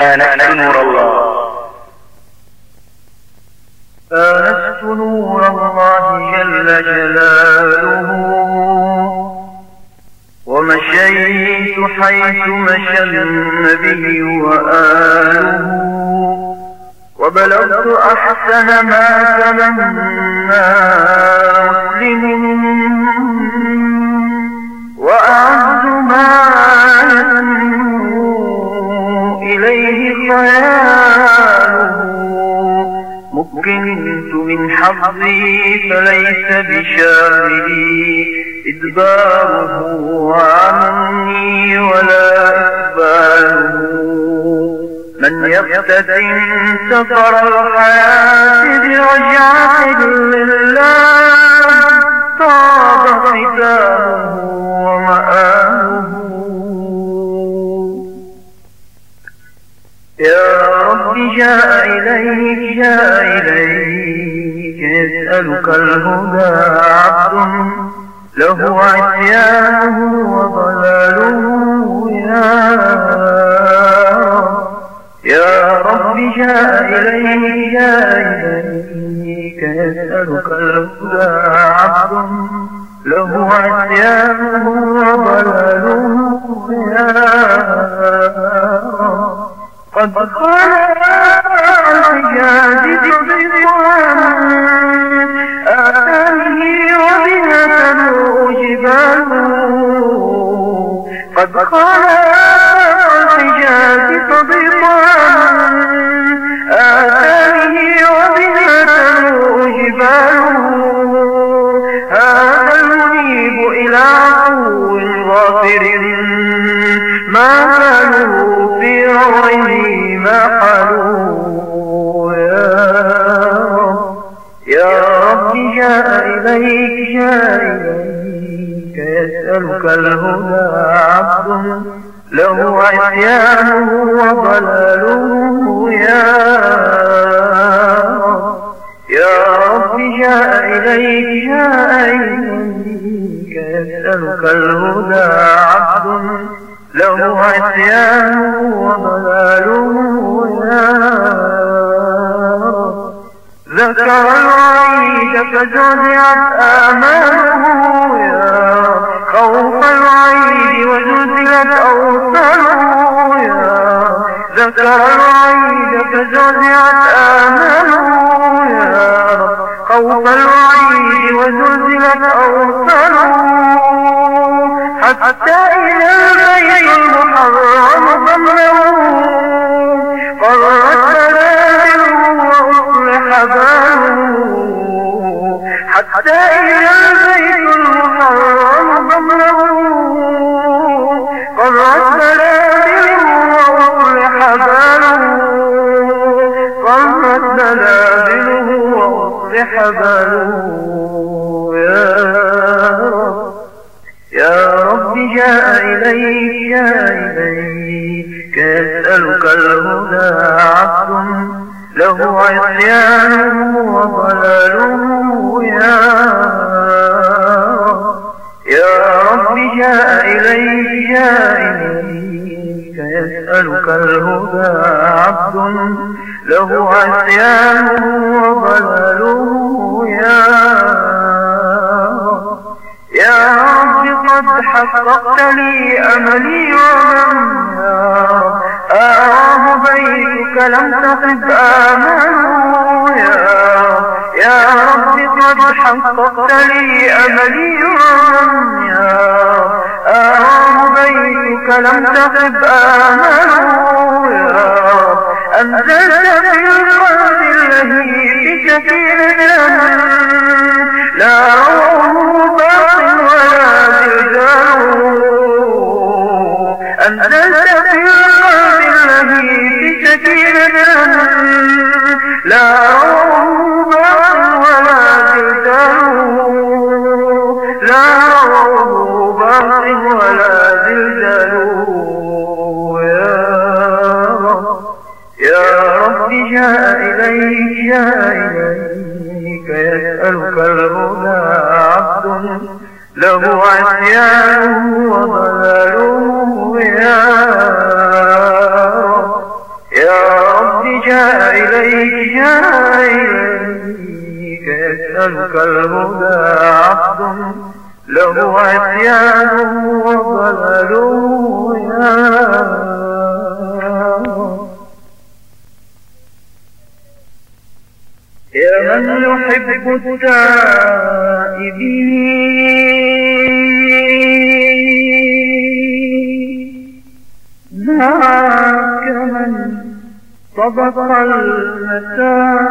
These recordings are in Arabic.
آنست نور الله. آنست نور الله جل جلاله. ومشيت حيث مشى النبي وآله. وبلغت أحسن ما تمنى مسلم حظي فليس بشاهدي إدباره عني ولا إقباله. من يفتتن سفر الحياة برجعة لله طاب ختامه ومآله. يا رب جاء إليك جاء إليك. يسألك الهدى عبد له عصيانه وضلاله يا رب يا رب جاء جاء إليك يسألك الهدى. جباله هذا المنيب إلى عفو ما كانوا في غوره ما قالوا يسألك الهدى عبد له عصيانه وضلاله يا رب. يا رب جاء إليك جاء إليك يسألك الهدى عبد له عصيانه وضلاله يا رب. ذكر الوعيد فزعزعت رب ذكر الوعيد فزعزعت آماله يا رب. خوف الوعيد وزلزلت أوصاله حتى بلاله وأصلح باله. يا رب يا رب جاء إليك جاء إليك. يسألك الهدى عبد له عصيانه وضلاله يا رب يا رب جاء إليك جاء إليك. يسألك الهدى عبد له عصيانه وضلاله يا يا رب قد حققت لي أملي ومن يا رب آه بيتك لم تخب آماله يا رب يا رب قد حققت لي أملي ومن يا رب آه بيتك لم تخب آماله يا أنزلت في القلب اللهيب سكينة لا روح من يحب التائبين. ذاك من صدق المساء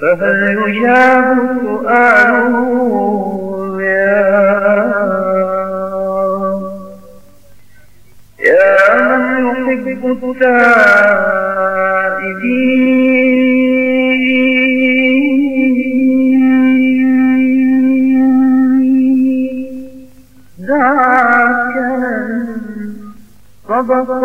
فهل يجاب صدق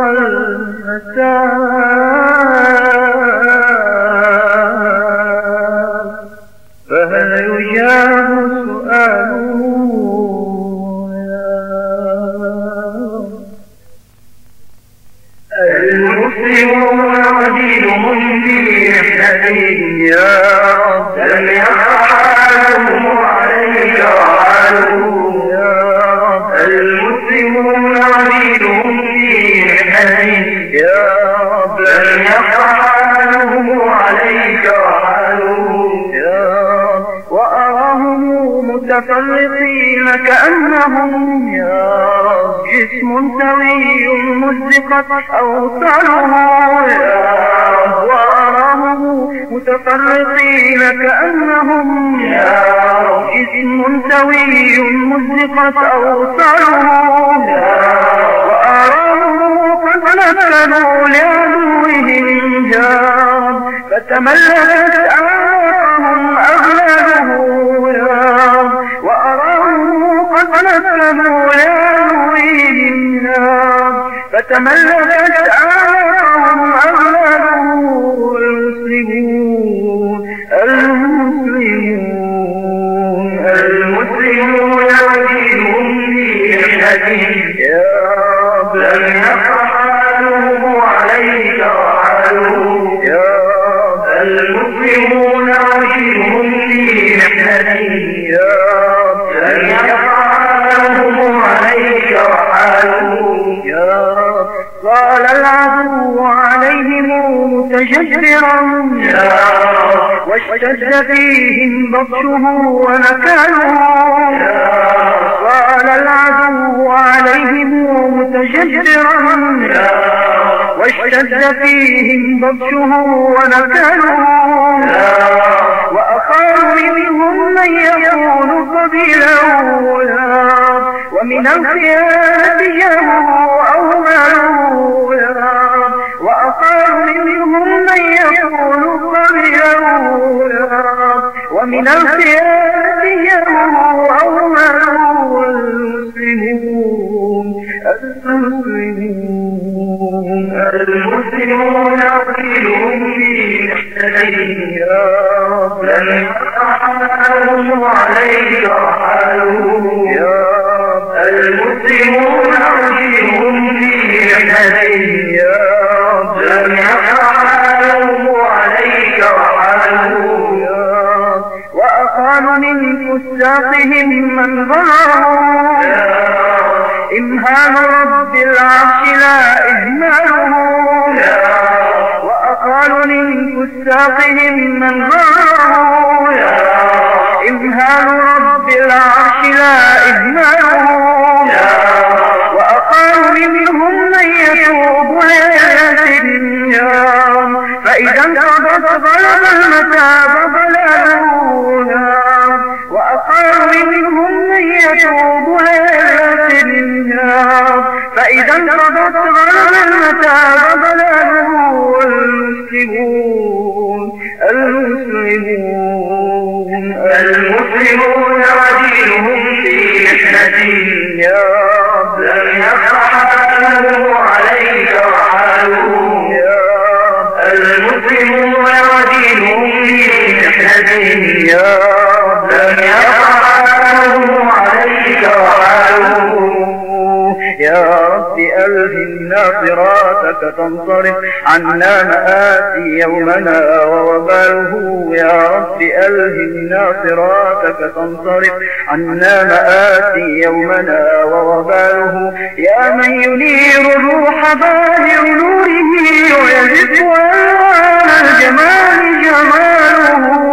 يا رب يفعلوا عليك وعلوا. يا رب. وأراهم متفرقين كأنهم يا رب جسم سوي مزقت أوصاله يا رب. وأراهم متفرقين كأنهم يا رب جسم سوي مزقت أوصاله يا رب. وأراهم نكلوا لعدوهم جار فتملكت أعراقهم أغلاله يا وأراهم قد نكلوا لعدوهم جار فتملكت أعراقهم أغلاله المسلمون المسلمون المسلمون ودينهم في محنتهم يا رب يا رب قال العدو عليهم متجبرا واشتد فيهم بطشه ونكاله يا رب قال العدو عليهم متجبرا واشتد فيهم بطشه رب وأخاف منهم من يكون رب ومن الخيانة جاهه أو ماله يا رب وأخاف منهم من يكون رب ومن الخيانة المسلمون المسلمون في لم يفعلوا عليك المسلمون في فساقهم من ظلموا يا رب العرش لا إهماله فإذا انقضت المتاب ضلاله المسلمون المسلمون المسلمون ودينهم في محنتهم يا رب لم يفعلوا عليك وعلوا يا المسلمون ودينهم في محنتهم يا رب لم يفعلوا فألهمنا فراتك فانصرف عنا مآتي يومنا ووباله. يا رب ألهمنا صراطك فانصرف عنا مآتي يومنا ووباله. يا من ينير الروح ظاهر نوره ويجد ألوان الجمال جماله.